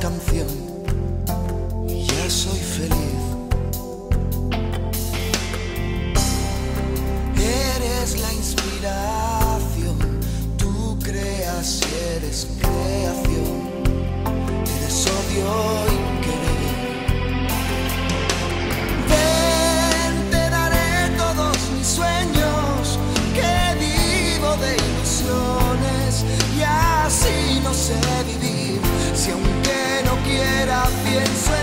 canción ya soy feliz. Eres la inspiración, tú creas y eres creación, eres odio y querer. Ven, te daré todos mis sueños, que vivo de ilusiones y así no sé vivir si aún Quiera pienso